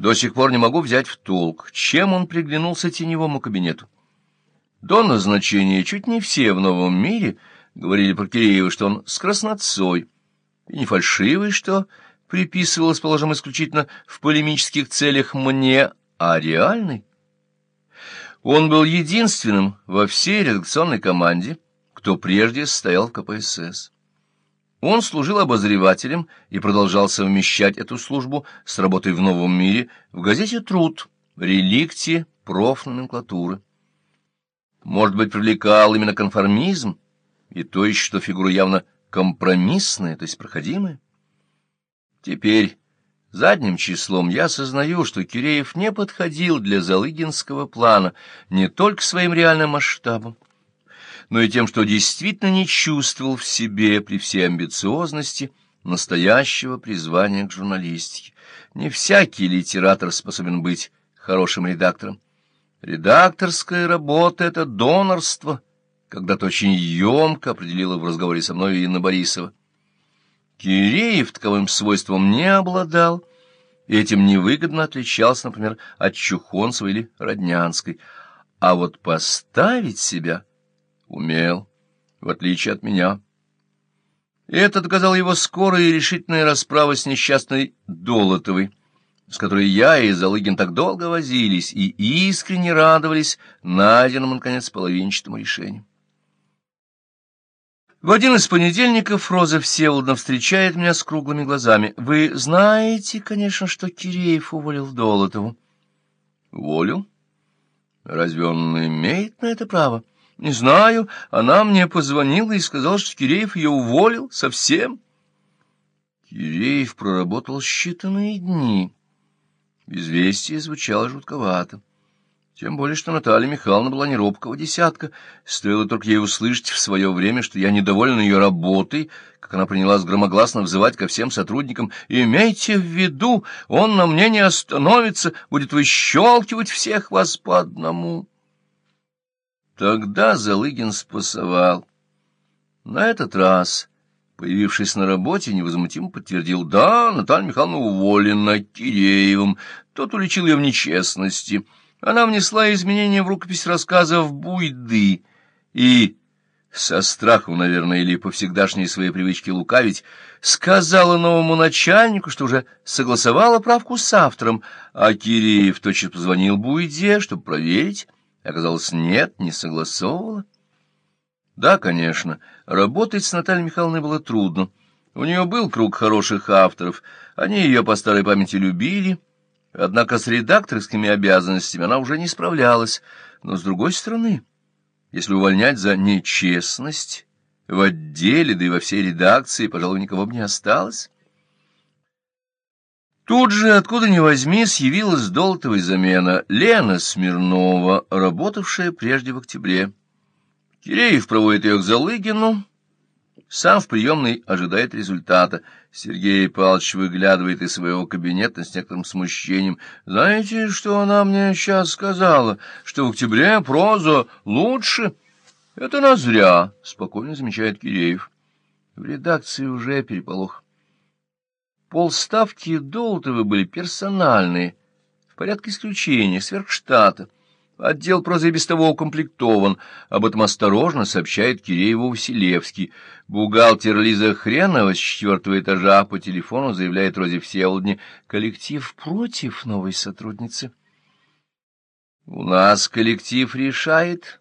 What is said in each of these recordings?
До сих пор не могу взять в толк, чем он приглянулся теневому кабинету. До назначения чуть не все в новом мире говорили про Киреева, что он с краснотцой, и не фальшивый, что приписывалось, положим, исключительно в полемических целях мне, а реальный. Он был единственным во всей редакционной команде, кто прежде стоял в КПСС. Он служил обозревателем и продолжал совмещать эту службу с работой в новом мире в газете «Труд», реликте профноменклатуры. Может быть, привлекал именно конформизм, и то еще, что фигура явно компромиссная, то есть проходимая? Теперь задним числом я осознаю, что Киреев не подходил для Залыгинского плана не только своим реальным масштабом, но и тем, что действительно не чувствовал в себе при всей амбициозности настоящего призвания к журналистике. Не всякий литератор способен быть хорошим редактором. Редакторская работа — это донорство, когда-то очень емко определила в разговоре со мной Инна Борисова. Киреев таковым свойством не обладал, и этим невыгодно отличался, например, от Чухонцева или Роднянской. А вот поставить себя умел, в отличие от меня. Это доказала его скорая и решительная расправа с несчастной Долотовой, с которой я и Залыгин так долго возились и искренне радовались найденному, наконец, половинчатому решению. В один из понедельников Роза Всеволодовна встречает меня с круглыми глазами. Вы знаете, конечно, что Киреев уволил Долотову. Уволил? Разве он имеет на это право? Не знаю, она мне позвонила и сказала, что Киреев ее уволил совсем. Киреев проработал считанные дни. Известие звучало жутковато. Тем более, что Наталья Михайловна была не робкого десятка. Стоило только ей услышать в свое время, что я недоволен ее работой, как она принялась громогласно взывать ко всем сотрудникам. «Имейте в виду, он на мне не остановится, будет выщелкивать всех вас по одному». Тогда Залыгин спасовал. На этот раз, появившись на работе, невозмутимо подтвердил, да, Наталья Михайловна уволена Киреевым, тот уличил ее в нечестности — она внесла изменения в рукопись рассказов Буйды и, со страхом, наверное, или по всегдашней своей привычке лукавить, сказала новому начальнику, что уже согласовала правку с автором, а Киреев тотчас позвонил Буйде, чтобы проверить. Оказалось, нет, не согласовывала. Да, конечно, работать с Натальей Михайловной было трудно. У нее был круг хороших авторов, они ее по старой памяти любили, Однако с редакторскими обязанностями она уже не справлялась. Но, с другой стороны, если увольнять за нечестность, в отделе, да и во всей редакции, пожалуй, никого бы не осталось. Тут же, откуда ни возьмись, явилась долтовая замена Лена Смирнова, работавшая прежде в октябре. Киреев проводит ее к Залыгину, сам в приемной ожидает результата. Сергей Павлович выглядывает из своего кабинета с некоторым смущением. «Знаете, что она мне сейчас сказала? Что в октябре проза лучше?» «Это она зря», — спокойно замечает Киреев. В редакции уже переполох. Полставки Долтовы были персональные, в порядке исключения, сверхштата. Отдел прозы без того укомплектован. Об этом осторожно сообщает Кирееву Василевский. Бухгалтер Лиза Хренова с четвертого этажа по телефону заявляет Розе Всеволодне, коллектив против новой сотрудницы. «У нас коллектив решает.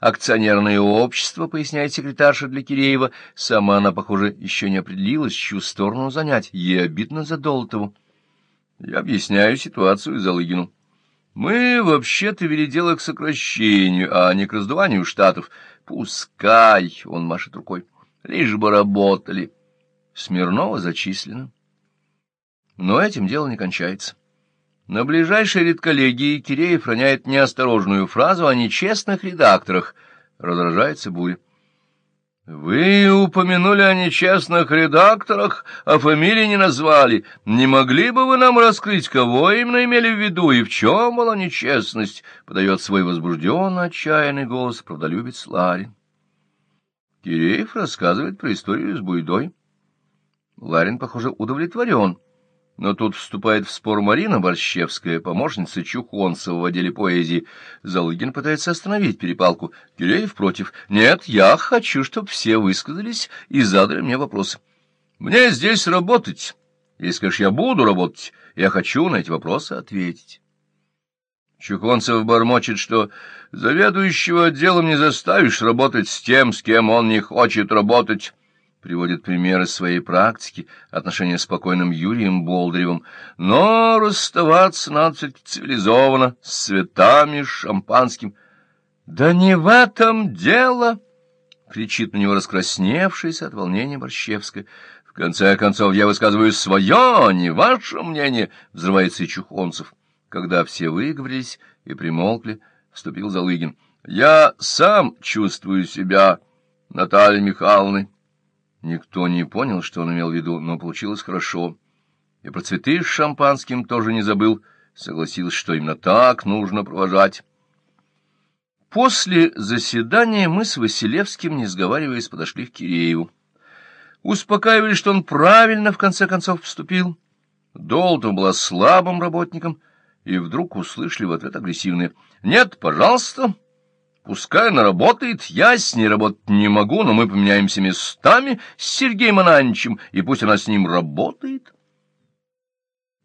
Акционерное общество», — поясняет секретарша для Киреева. Сама она, похоже, еще не определилась, чью сторону занять. Ей обидно за Долотову. Я объясняю ситуацию Залыгину. Мы вообще-то вели дело к сокращению, а не к раздуванию штатов. Пускай, — он машет рукой, — лишь бы работали. Смирнова зачислено. Но этим дело не кончается. На ближайшей редколлегии Киреев роняет неосторожную фразу о нечестных редакторах. Раздражается буря. Вы упомянули о нечестных редакторах, а фамилии не назвали. Не могли бы вы нам раскрыть, кого именно имели в виду и в чем была нечестность? Подает свой возбужденный, отчаянный голос правдолюбец Ларин. Киреев рассказывает про историю с Буйдой. Ларин, похоже, удовлетворен. Но тут вступает в спор Марина Борщевская, помощница Чухонцева в отделе поэзии. Залыгин пытается остановить перепалку. Киреев против. Нет, я хочу, чтобы все высказались и задали мне вопросы. Мне здесь работать. Если, конечно, я буду работать, я хочу на эти вопросы ответить. Чухонцев бормочет, что заведующего отделом не заставишь работать с тем, с кем он не хочет работать приводит примеры своей практики, отношения с покойным Юрием Болдыревым, но расставаться надо цивилизованно, с цветами, с шампанским. — Да не в этом дело! — кричит на него раскрасневшаяся от волнения Борщевская. — В конце концов, я высказываю свое, а не ваше мнение, — взрывается и Чухонцев. Когда все выговорились и примолкли, вступил Залыгин. — Я сам чувствую себя Натальей Михайловной. Никто не понял, что он имел в виду, но получилось хорошо. И про цветы с шампанским тоже не забыл, согласился, что именно так нужно провожать. После заседания мы с Василевским, не сговариваясь, подошли к Кирееву. Успокаивали, что он правильно, в конце концов, поступил. Долтон была слабым работником, и вдруг услышали в ответ агрессивное «Нет, пожалуйста». Пускай она работает, я с ней работать не могу, но мы поменяемся местами с Сергеем Ананчем, и пусть она с ним работает.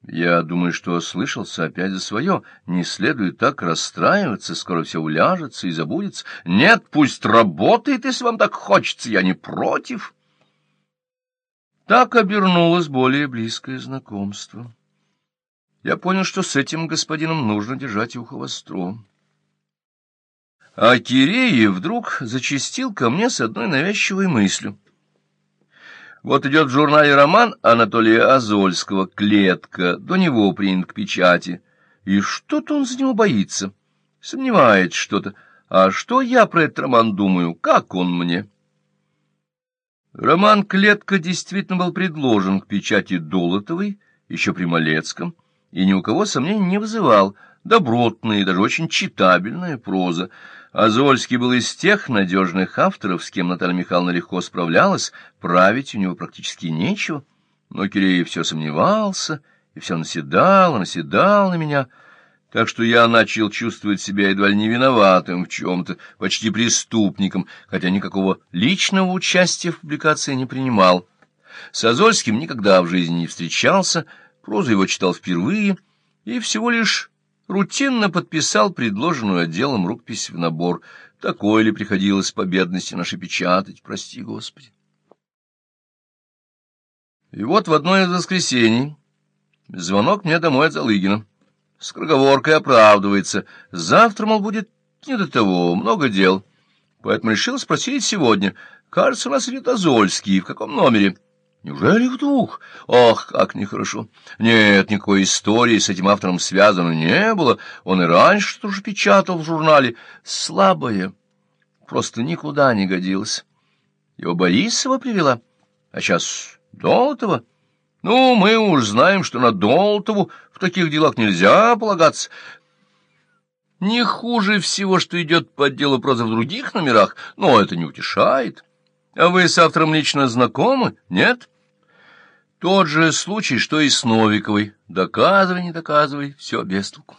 Я думаю, что слышался опять за свое. Не следует так расстраиваться, скоро все уляжется и забудется. Нет, пусть работает, если вам так хочется, я не против. Так обернулось более близкое знакомство. Я понял, что с этим господином нужно держать ухо востро. А Киреев вдруг зачастил ко мне с одной навязчивой мыслью. Вот идет в журнале роман Анатолия Азольского «Клетка», до него принят к печати, и что-то он за него боится, сомневается что-то. А что я про этот роман думаю, как он мне? Роман «Клетка» действительно был предложен к печати Долотовой, еще при Малецком, и ни у кого сомнений не вызывал, добротная и даже очень читабельная проза, Азольский был из тех надежных авторов, с кем Наталья Михайловна легко справлялась, править у него практически нечего. Но Киреев все сомневался и все наседал, наседал на меня, так что я начал чувствовать себя едва ли не виноватым в чем-то, почти преступником, хотя никакого личного участия в публикации не принимал. С Азольским никогда в жизни не встречался, прозу его читал впервые, и всего лишь рутинно подписал предложенную отделом рукопись в набор. Такое ли приходилось по бедности нашей печатать, прости Господи. И вот в одно из воскресений звонок мне домой от Залыгина. С круговоркой оправдывается. Завтра, мол, будет не до того, много дел. Поэтому решил спросить сегодня. Кажется, у нас идет Азольский. В каком номере? Неужели в двух? Ох, как нехорошо. Нет, никакой истории с этим автором связано не было. Он и раньше тоже печатал в журнале. Слабое. Просто никуда не годилось. Его Борисова привела. А сейчас Долотова. Ну, мы уж знаем, что на Долотову в таких делах нельзя полагаться. Не хуже всего, что идет по отделу прозы в других номерах, но это не утешает. А вы с автором лично знакомы? Нет? — тот же случай, что и с Новиковой. Доказывай, не доказывай, все без толку.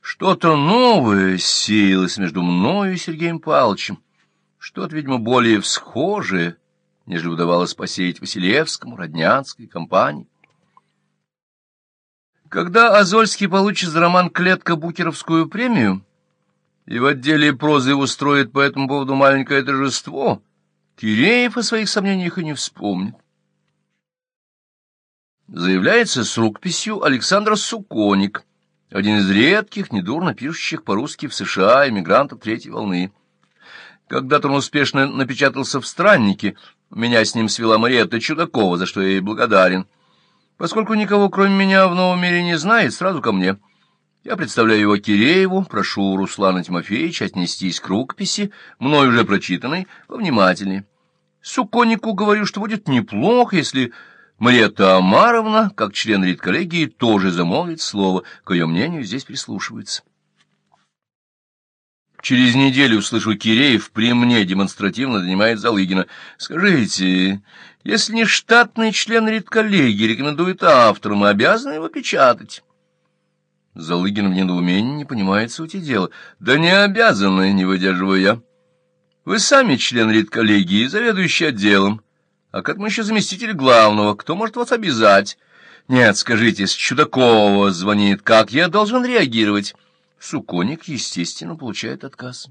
Что-то новое сеялось между мною и Сергеем Павловичем, что-то, видимо, более всхожее, нежели удавалось посеять Василевскому, Роднянской компании. Когда Азольский получит за роман «Клетка» Букеровскую премию и в отделе прозы устроит по этому поводу маленькое торжество, Киреев о своих сомнениях и не вспомнит заявляется с рукописью Александр Суконик, один из редких, недурно пишущих по-русски в США эмигрантов третьей волны. Когда-то он успешно напечатался в «Страннике», меня с ним свела Мариетта Чудакова, за что я ей благодарен. Поскольку никого, кроме меня, в новом мире не знает, сразу ко мне. Я представляю его Кирееву, прошу Руслана Тимофеевича отнестись к рукописи, мной уже прочитанной, повнимательнее. Суконику говорю, что будет неплохо, если Мариетта Амаровна, как член редколлегии, тоже замолвит слово, к ее мнению здесь прислушивается. Через неделю слышу, Киреев при мне демонстративно донимает Залыгина. Скажите, если не штатный член редколлегии рекомендует автору, мы обязаны его печатать? Залыгин в недоумении не понимает сути дела. Да не обязаны, не выдерживаю я. Вы сами член редколлегии, заведующий отделом. А как мы еще заместитель главного? Кто может вас обязать? Нет, скажите, с Чудакова звонит. Как я должен реагировать? Суконик, естественно, получает отказ.